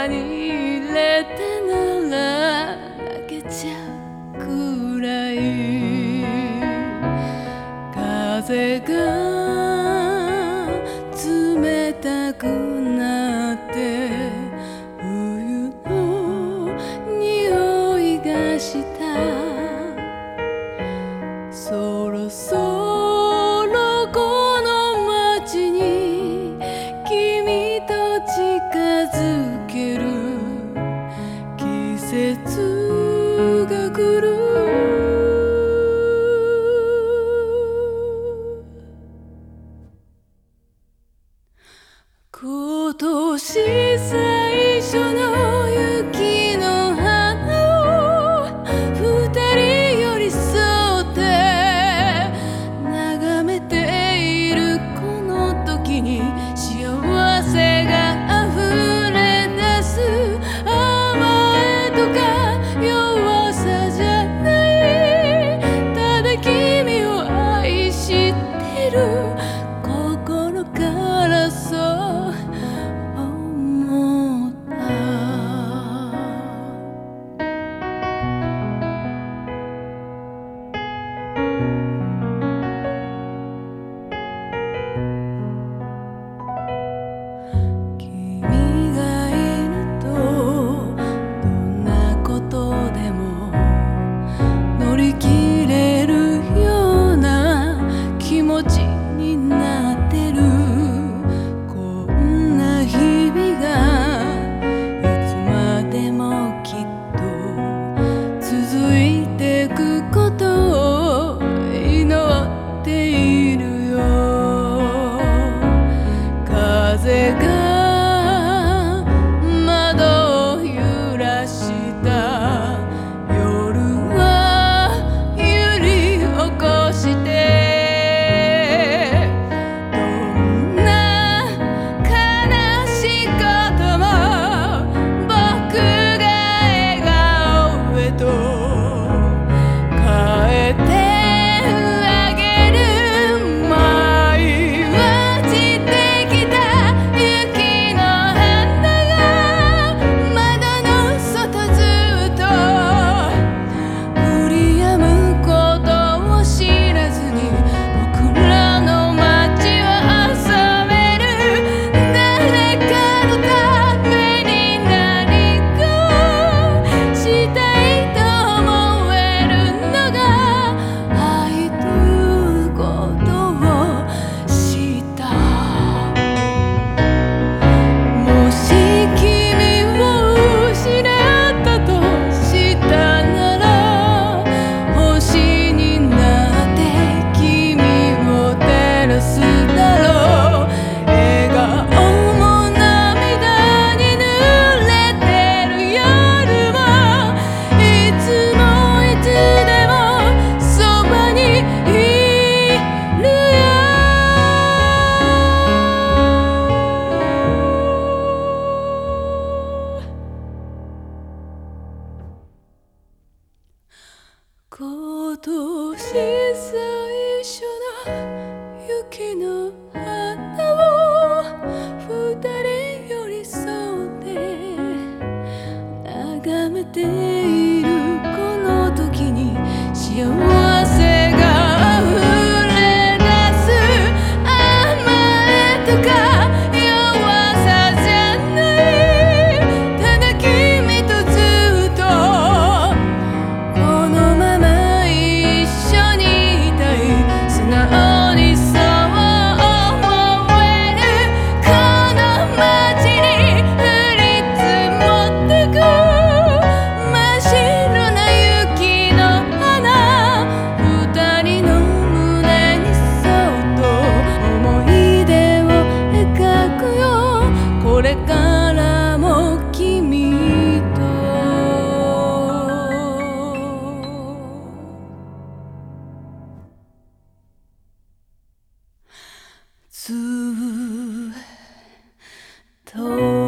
輪に入れてなら泣けちゃうくらい。風が節が来る。今年最初の told.